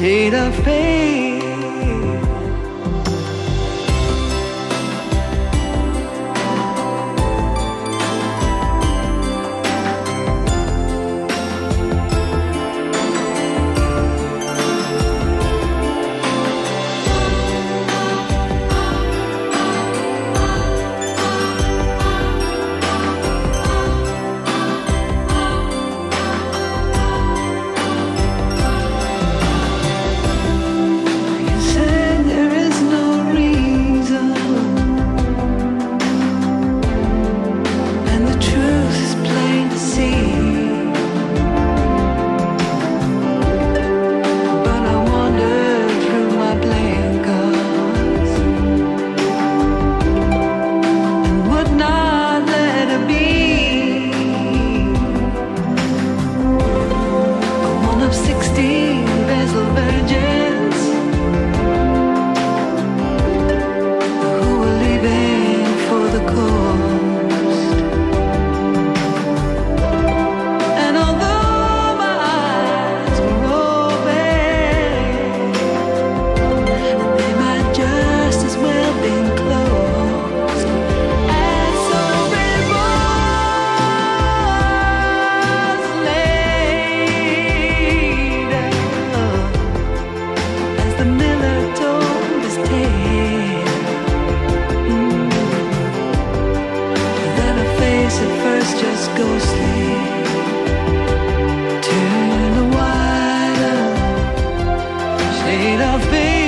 shade of. Shade of pale.